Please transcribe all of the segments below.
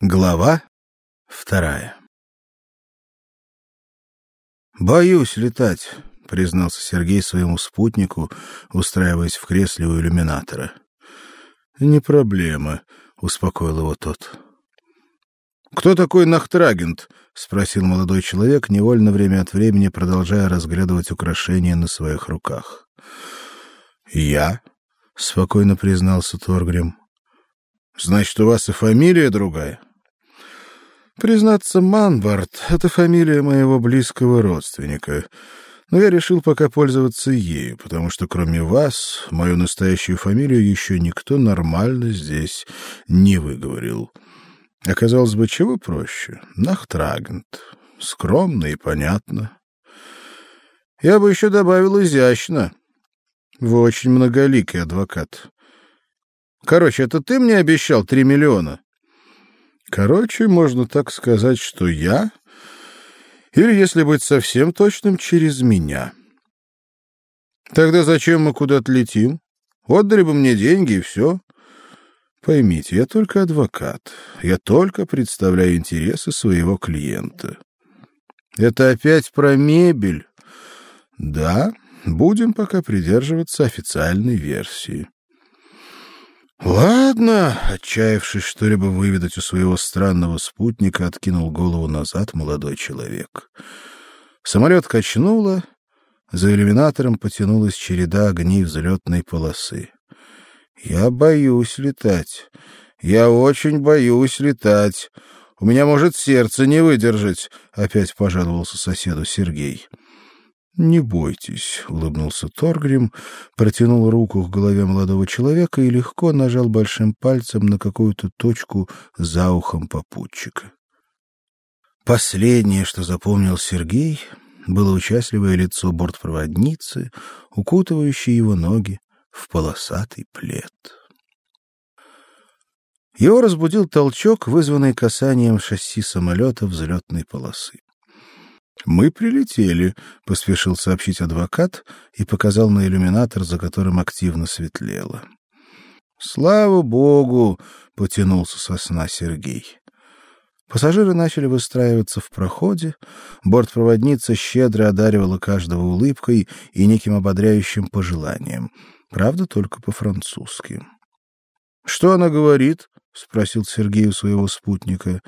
Глава вторая. Боюсь летать, признался Сергей своему спутнику, устраиваясь в кресле у иллюминатора. Не проблема, успокоил его тот. Кто такой Нахтрагент? спросил молодой человек, невольно время от времени продолжая разглядывать украшения на своих руках. Я, спокойно признался Торгрим. Значит, у вас и фамилия другая? Признаться, Манбард это фамилия моего близкого родственника. Но я решил пока пользоваться ею, потому что кроме вас мою настоящую фамилию еще никто нормально здесь не выговорил. Оказалось бы, чего проще? Нахтрагент. Скромно и понятно. Я бы еще добавил изящно. Вы очень многоликий адвокат. Короче, это ты мне обещал три миллиона? Короче, можно так сказать, что я, или, если быть совсем точным, через меня. Тогда зачем мы куда-то летим? Отдали бы мне деньги и все. Поймите, я только адвокат. Я только представляю интересы своего клиента. Это опять про мебель? Да, будем пока придерживаться официальной версии. Ладно, отчаявшись что-либо выведать у своего странного спутника, откинул голову назад молодой человек. Самолет качнуло, за иллюминатором потянулась череда огней взлетной полосы. Я боюсь летать. Я очень боюсь летать. У меня может сердце не выдержать, опять пожаловался соседу Сергей. Не бойтесь, улыбнулся Торгрим, протянул руку к голове молодого человека и легко нажал большим пальцем на какую-то точку за ухом попутчика. Последнее, что запомнил Сергей, было участливое лицо бортпроводницы, укутывающей его ноги в полосатый плед. Его разбудил толчок, вызванный касанием шасси самолета взлетной полосы. Мы прилетели, поспешил сообщить адвокат и показал на иллюминатор, за которым активно светлело. Слава богу, потянулся со сна Сергей. Пассажиры начали выстраиваться в проходе, бортпроводница щедро одаривала каждого улыбкой и неким ободряющим пожеланием, правда, только по-французски. Что она говорит? спросил Сергей у своего спутника.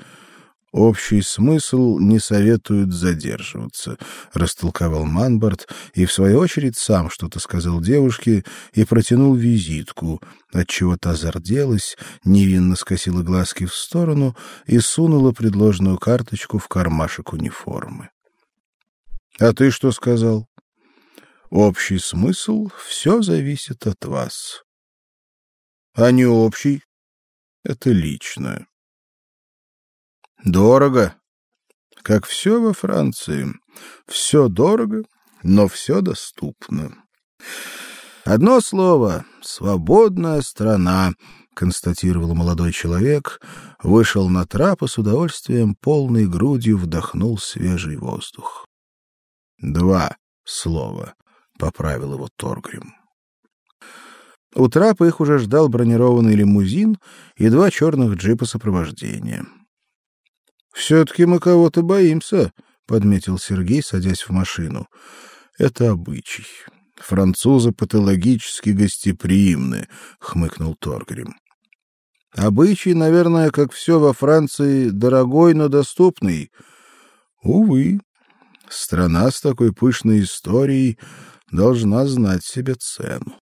Общий смысл не советует задерживаться, растолковал Манбард и в свою очередь сам что-то сказал девушке и протянул визитку, от чего та зарделась, невинно скосила глазки в сторону и сунула предложенную карточку в кармашек униформы. А ты что сказал? Общий смысл все зависит от вас. А не общий это личное. Дорого. Как все во Франции. Все дорого, но все доступно. Одно слово свободная страна, констатировал молодой человек, вышел на трап и с удовольствием полной грудью вдохнул свежий воздух. Два слова, поправил его Торгрим. У трапа их уже ждал бронированный лимузин и два черных джипа сопровождения. Все-таки мы кого-то боимся, подметил Сергей, садясь в машину. Это обычай. Французы патологически гостеприимны, хмыкнул Торгрим. Обычай, наверное, как все во Франции, дорогой, но доступный. Увы, страна с такой пышной историей должна знать себе цену.